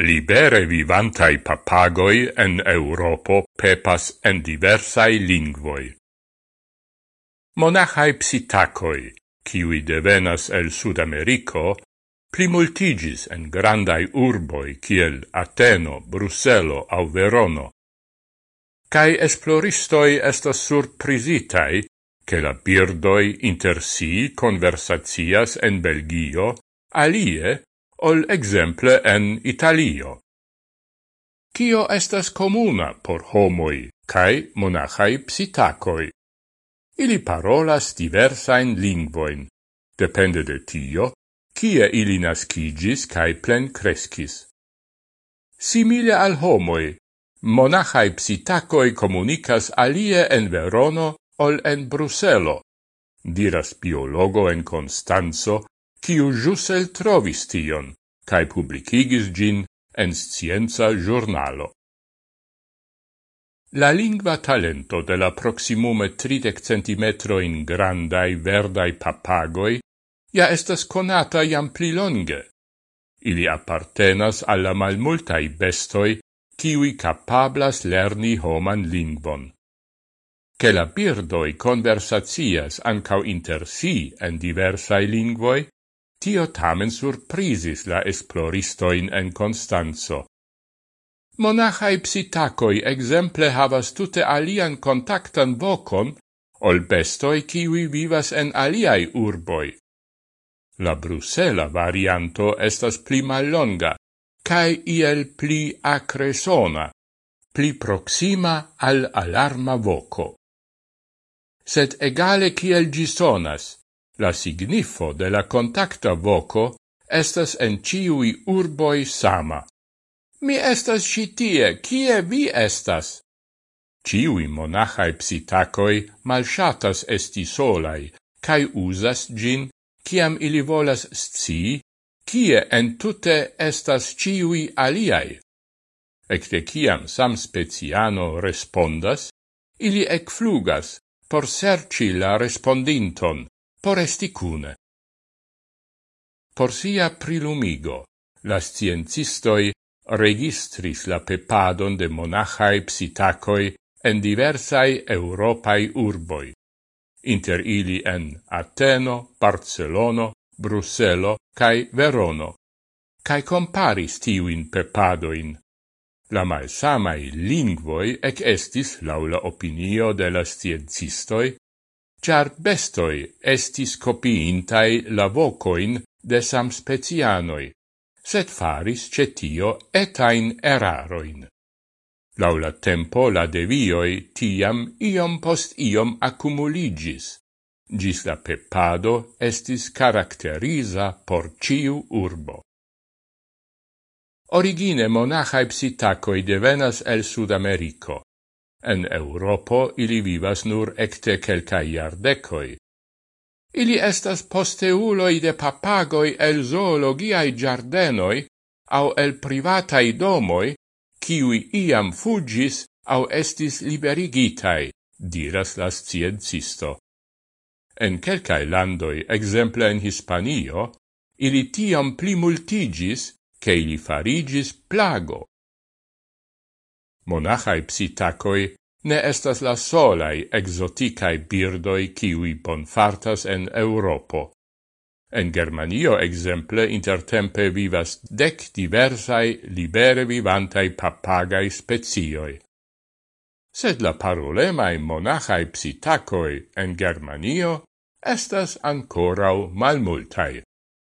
Libere vivantai papagoi en Europo pepas en diversai lingvoi. Monachai psitacoi, kiwi devenas el Sudameriko, primultigis en grandai urboi kiel Ateno, Bruselo au Verono. Kai esploristoi estas surprizitai che la birdoi inter si conversazias en Belgio, alie ol exemple en Italio. Cio estas comuna por homoi cae monachai psitacoi? Ili parolas diversain lingvoin, depende de tio, kie ili nascigis cae plen crescis. Simile al homoi, monachai psitacoi comunicas alie en Verono ol en Bruselo, diras biologo en Constanzo, quiu jus el trovis tion, cae publicigis gin en scienza giornalo. La lingua talento de la proximume 30 centimetro in grandai verdai papagoi ja estas conata iam pli longe. Ili appartenas alla malmultai bestoi kiui capablas lerni homan lingvon. Che la birdoi conversazias ancau inter si en diversai lingvoi, Tio tamen surprisis la esploristoin en Constanzo. Monachai psitacoi exemple havas tute alian contactan vocon ol bestoi kiwi vivas en aliai urboi. La Brusela varianto estas pli mallonga, cae iel pli acresona, pli proxima al alarma voco. Sed egale kiel gisonas, La signifo de la contacta voco estas en ciui urboi sama. Mi estas citie, kie vi estas? Ciui monachae psitacoi malshatas esti solai, cae usas gin, ciam ili volas sci, kie en tute estas ciui aliai. Ecte ciam sam speciano respondas, ili ecflugas por serci la respondinton, por esti cune. Por sia prilumigo, la sciencistoi registris la pepadon de monachai psitacoi en diversai europai urboi, inter ili en Ateno, Barcelono, Brusselo cae Verono, cae comparis tiuin pepadoin. La malsamai lingvoi ec estis, laula opinio de la sciencistoi, char bestoi estis copiintai la vocoin de sam specianoi, set faris cetio etain eraroin. Laula tempo la devioi tiam iom post iom accumuligis, gis la peppado estis caracteriza por ciu urbo. Origine monachae psitacoi devenas el Sudamerico. En Europo ili vivas nur ecte quelcae iardecoi. Ili estas posteuloi de papagoi el zoologiae giardenoi au el privatai domoi, kiui iam fugis au estis liberigitai, diras la sciencisto. En quelcae landoi, exemple en Hispanio, ili tiam pli multigis, che ili farigis plago Monachai psitacoi ne estas la solai exoticae birdoi kiwi bonfartas en Europo. En Germanio, exemple, intertempe vivas dec diversai libere vivantai papagai spezioi. Sed la parolemae monachai psitacoi en Germanio estas ancorau malmultai.